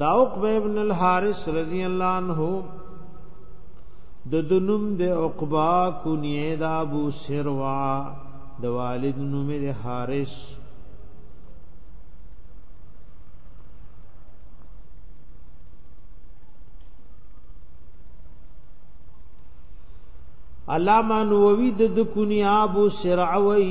دا عقبه ابن الحارث رضی الله عنه د دنوم د عقبا کنیه د ابو سروا د والد نوم د حارث علامه نووي د کنیه ابو سرعوي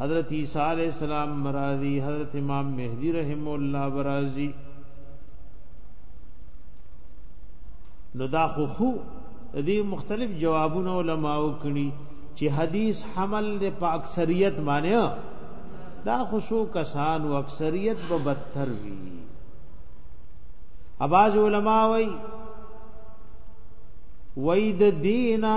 حضرت عیسی علیہ السلام مرادی حضرت امام مهدی رحم الله برازی نو دا خو خو دې مختلف جوابونه علما وکړي چې حدیث حمل د په اکثریت باندې دا خو شو کسان او اکثریت به بدتر وي اباز علما وای وای د دینا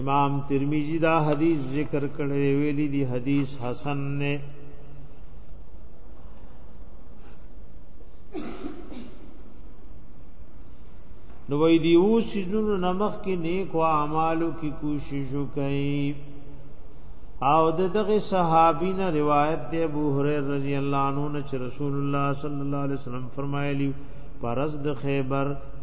امام ترمذی دا حدیث ذکر کړی ویلی دی حدیث حسن نه نو وی دی او سيزونو نمخ کې نیک او اعمالو کې کوشش وکړي او دغه صحابي نه روایت دی ابو هريره رضی الله عنه چې رسول الله صلی الله علیه وسلم فرمایلی پرز د خیبر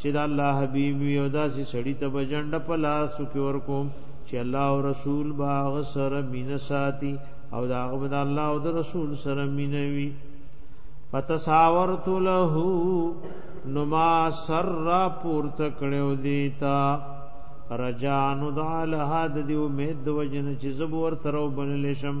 چې د الله حبیب وي او داسې سړی ته به جنډه په لاسو کې ورکوم چې الله او رسول به هغه سره مینه ساتي او د هغه به د الله او د رسول سره مینه وي فتساورت له نو ما سر را پورته کړو دیتا رجانو د الله د دې امید د وجنه چې زبور ترو بنل شم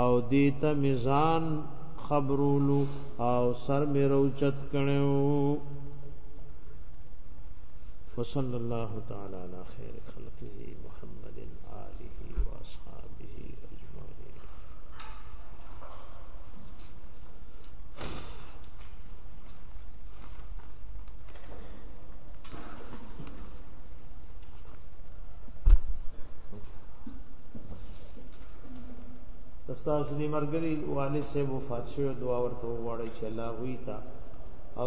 او دې ته مې ځان خبرولو او سر مې روچت کړو وصلی الله تعالی علی خیر خلقه محمد آله و اصحابه اجمعین تاسو دې مرګري والي سه وفات شوی دعا ورته وغواړي چې الله وی تا او